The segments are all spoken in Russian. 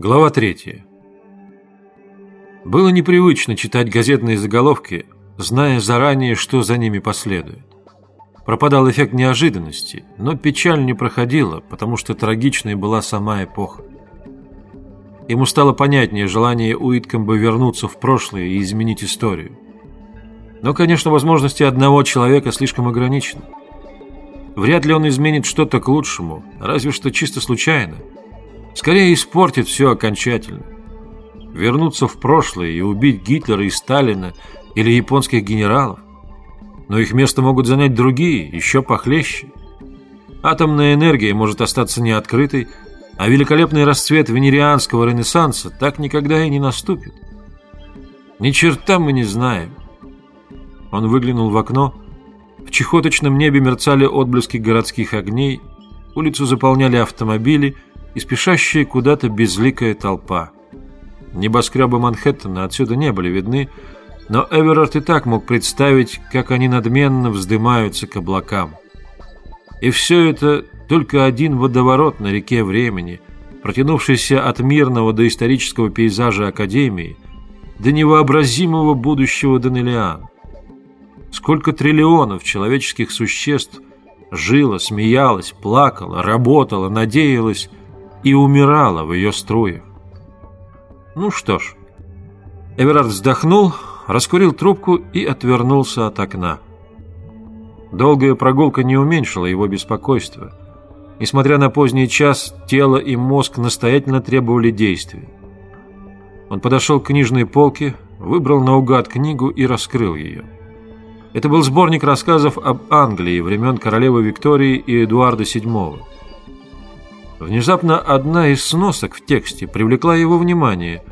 Глава 3. Было непривычно читать газетные заголовки, зная заранее, что за ними последует. Пропадал эффект неожиданности, но печаль не проходила, потому что трагичной была сама эпоха. Ему стало понятнее желание Уиткомба вернуться в прошлое и изменить историю. Но, конечно, возможности одного человека слишком ограничены. Вряд ли он изменит что-то к лучшему, разве что чисто случайно – Скорее испортит все окончательно. Вернуться в прошлое и убить Гитлера и Сталина или японских генералов. Но их место могут занять другие, еще похлеще. Атомная энергия может остаться неоткрытой, а великолепный расцвет венерианского ренессанса так никогда и не наступит. Ни черта мы не знаем. Он выглянул в окно. В чехоточном небе мерцали отблески городских огней, улицу заполняли автомобили – и спешащая куда-то безликая толпа. Небоскребы Манхэттена отсюда не были видны, но Эверард и так мог представить, как они надменно вздымаются к облакам. И все это только один водоворот на реке времени, протянувшийся от мирного до исторического пейзажа Академии до невообразимого будущего Данелиан. Сколько триллионов человеческих существ жило, смеялось, плакало, работало, надеялось и умирала в ее струях. Ну что ж, Эверард вздохнул, раскурил трубку и отвернулся от окна. Долгая прогулка не уменьшила его беспокойство. Несмотря на поздний час, тело и мозг настоятельно требовали действия. Он подошел к книжной полке, выбрал наугад книгу и раскрыл ее. Это был сборник рассказов об Англии времен королевы Виктории и Эдуарда VII. Внезапно одна из сносок в тексте привлекла его внимание.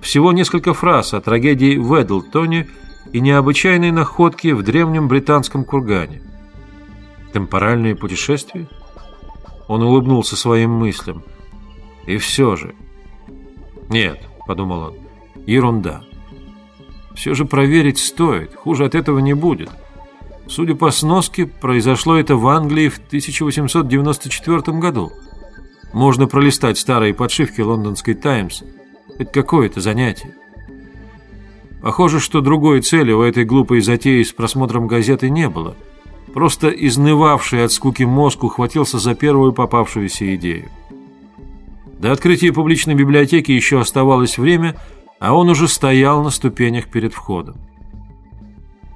Всего несколько фраз о трагедии в Эдлтоне и необычайной находке в древнем британском кургане. Темпоральные путешествия? Он улыбнулся своим мыслям. И все же... Нет, подумал он, ерунда. Все же проверить стоит, хуже от этого не будет. Судя по сноске, произошло это в Англии в 1894 году. Можно пролистать старые подшивки лондонской «Таймс». Это какое-то занятие. Похоже, что другой цели у этой глупой затеи с просмотром газеты не было. Просто изнывавший от скуки мозг ухватился за первую попавшуюся идею. До открытия публичной библиотеки еще оставалось время, а он уже стоял на ступенях перед входом.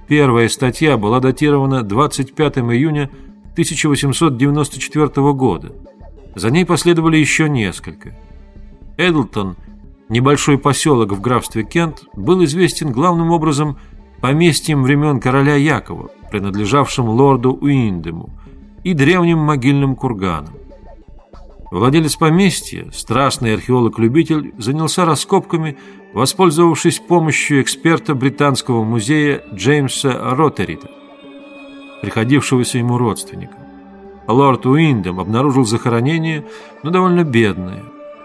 Первая статья была датирована 25 июня 1894 года – за ней последовали еще несколько. Эдлтон, небольшой поселок в графстве Кент, был известен главным образом поместьем времен короля Якова, принадлежавшим лорду Уиндему, и древним могильным курганом. Владелец поместья, страстный археолог-любитель, занялся раскопками, воспользовавшись помощью эксперта британского музея Джеймса Роттерита, приходившегося ему родственником. Лорд Уиндом обнаружил захоронение, но довольно бедное.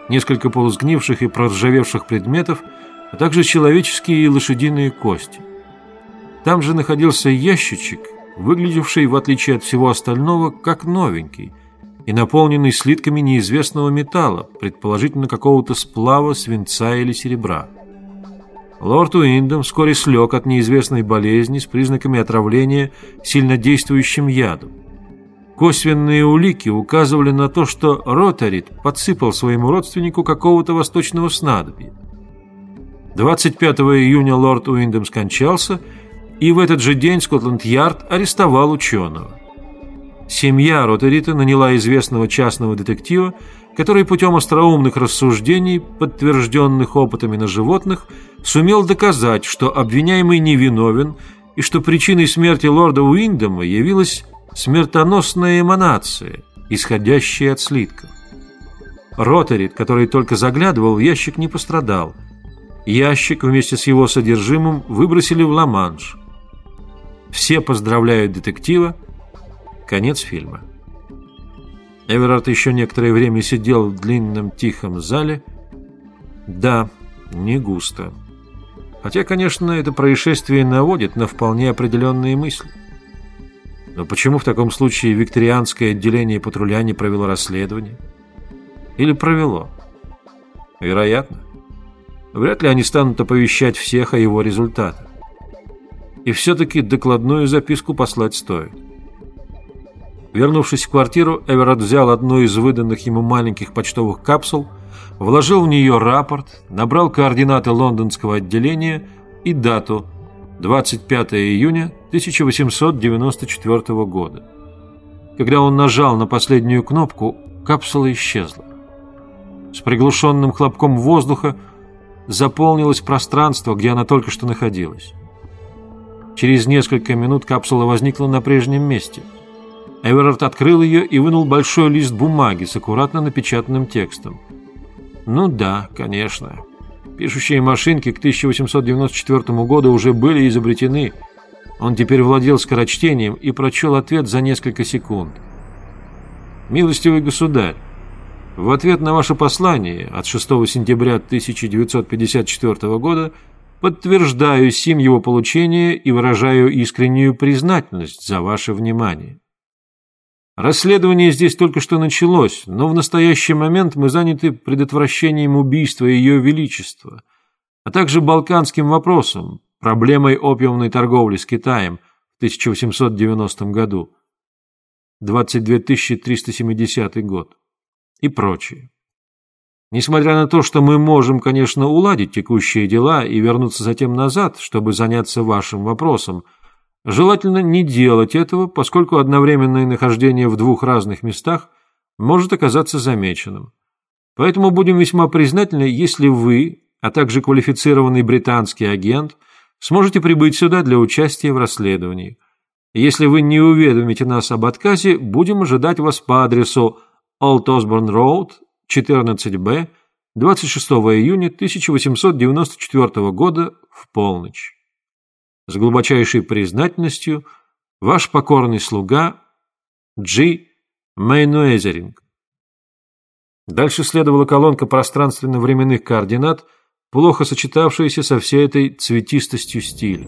Несколько полусгнивших и проржавевших предметов, а также человеческие и лошадиные кости. Там же находился ящичек, выглядевший, в отличие от всего остального, как новенький и наполненный слитками неизвестного металла, предположительно какого-то сплава свинца или серебра. Лорд Уиндом вскоре слег от неизвестной болезни с признаками отравления сильнодействующим ядом. Косвенные улики указывали на то, что Ротарит подсыпал своему родственнику какого-то восточного снадобья. 25 июня лорд Уиндем скончался, и в этот же день Скотланд-Ярд арестовал ученого. Семья Ротарита наняла известного частного детектива, который путем остроумных рассуждений, подтвержденных опытами на животных, сумел доказать, что обвиняемый невиновен и что причиной смерти лорда Уиндема явилась смертоносная эманация, исходящая от слитков. Роторит, который только заглядывал в ящик, не пострадал. Ящик вместе с его содержимым выбросили в Ла-Манш. Все поздравляют детектива. Конец фильма. Эверард еще некоторое время сидел в длинном тихом зале. Да, не густо. Хотя, конечно, это происшествие наводит на вполне определенные мысли. Но почему в таком случае викторианское отделение патруля не провело расследование? Или провело? Вероятно. Вряд ли они станут оповещать всех о его результатах. И все-таки докладную записку послать стоит. Вернувшись в квартиру, Эверард взял одну из выданных ему маленьких почтовых капсул, вложил в нее рапорт, набрал координаты лондонского отделения и дату 25 июня 1894 года. Когда он нажал на последнюю кнопку, капсула исчезла. С приглушенным хлопком воздуха заполнилось пространство, где она только что находилась. Через несколько минут капсула возникла на прежнем месте – Эверард открыл ее и вынул большой лист бумаги с аккуратно напечатанным текстом. Ну да, конечно. Пишущие машинки к 1894 году уже были изобретены. Он теперь владел скорочтением и прочел ответ за несколько секунд. «Милостивый государь, в ответ на ваше послание от 6 сентября 1954 года подтверждаю сим его получение и выражаю искреннюю признательность за ваше внимание. Расследование здесь только что началось, но в настоящий момент мы заняты предотвращением убийства Ее Величества, а также балканским вопросом, проблемой опиумной торговли с Китаем в 1890 году, 22 370 год и прочее. Несмотря на то, что мы можем, конечно, уладить текущие дела и вернуться затем назад, чтобы заняться вашим вопросом – Желательно не делать этого, поскольку одновременное нахождение в двух разных местах может оказаться замеченным. Поэтому будем весьма признательны, если вы, а также квалифицированный британский агент, сможете прибыть сюда для участия в расследовании. Если вы не уведомите нас об отказе, будем ожидать вас по адресу Old Osborne Road, 14Б, 26 июня 1894 года в полночь. С глубочайшей признательностью, ваш покорный слуга Джи Мейнуэзеринг. Дальше следовала колонка пространственно-временных координат, плохо сочетавшаяся со всей этой цветистостью стиля.